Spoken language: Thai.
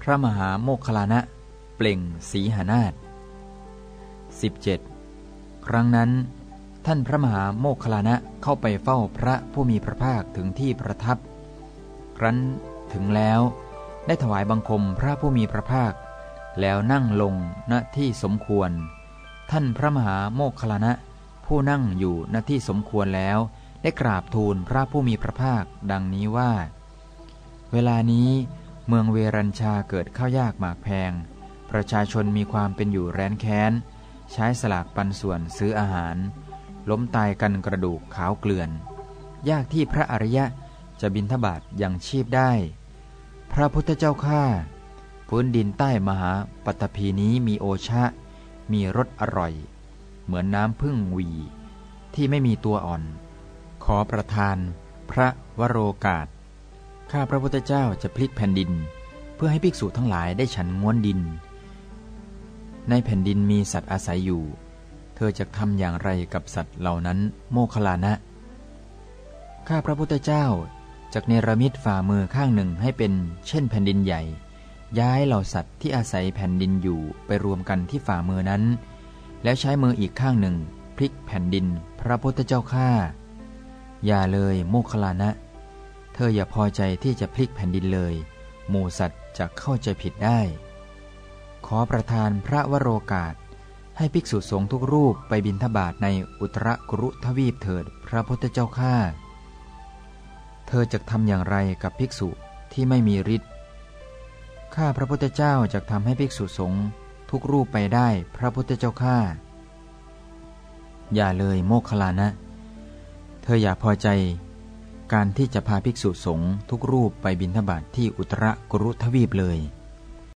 พระมหาโมคคลานะ เปล่งสีหานาฏ 17. ครั้งนั้น ท่านพระมหาโมคคลานะเข้าไปเฝ้าพระผู้มีพระภาคถึงที่ประทับ ครั้นถึงแล้วได้ถวายบังคมพระผู้มีพระภาค แล้วนั่งลงณที่สมควร ท่านพระมหาโมคคลานะ ผู้นั่งอยู่ณที่สมควรแล้ว ได้กราบทูลพระผู้มีพระภาคดังนี้ว่า เวลานี้ เมืองเวรัญชาเกิดข้าวยากหมากแพง ประชาชนมีความเป็นอยู่แร้นแค้น ใช้สลากปันส่วนซื้ออาหาร ล้มตายกันกระดูกขาวเกลื่อน ยากที่พระอริยะจะบินทบาทยังชีพได้ พระพุทธเจ้าข้าพื้นดินใต้มหาปัตภีนี้มีโอชะ มีรสอร่อย เหมือนน้ำพึ่งวี ที่ไม่มีตัวอ่อน ขอประทาน พระวโรกาส ข้าพระพุทธเจ้าจะพลิกแผ่นดิน เพื่อให้ภิกษุทั้งหลายได้ฉันง้วนดิน ในแผ่นดินมีสัตว์อาศัยอยู่ เธอจะทำอย่างไรกับสัตว์เหล่านั้น โมคลานะ ข้าพระพุทธเจ้าจากเนรมิตฝ่ามือข้างหนึ่งให้เป็นเช่นแผ่นดินใหญ่ ย้ายเหล่าสัตว์ที่อาศัยแผ่นดินอยู่ไปรวมกันที่ฝ่ามือนั้น แล้วใช้มืออีกข้างหนึ่งพลิกแผ่นดิน พระพุทธเจ้าข้าอย่าเลยโมคลานะ ธออย่าพอใจที่จะพลิกแผ่นดินเลย หมู่สัตว์จะเข้าใจผิดได้ ขอประทานพระวโรกาส ให้ภิกษุสงฆ์ทุกรูปไปบิณฑบาตในอุตรกรุทวีปเถิดพระพุทธเจ้าข้า เธอจะทำอย่างไรกับภิกษุที่ไม่มีฤทธิ์ ข้าพระพุทธเจ้าจะทำให้ภิกษุสงฆ์ทุกรูปไปได้พระพุทธเจ้าข้า อย่าเลยโมคลานะ เธออย่าพอใจ การที่จะพาภิกษุสงฆ์ทุกรูปไปบิณฑบาตทที่อุตรกรุทวีปเลย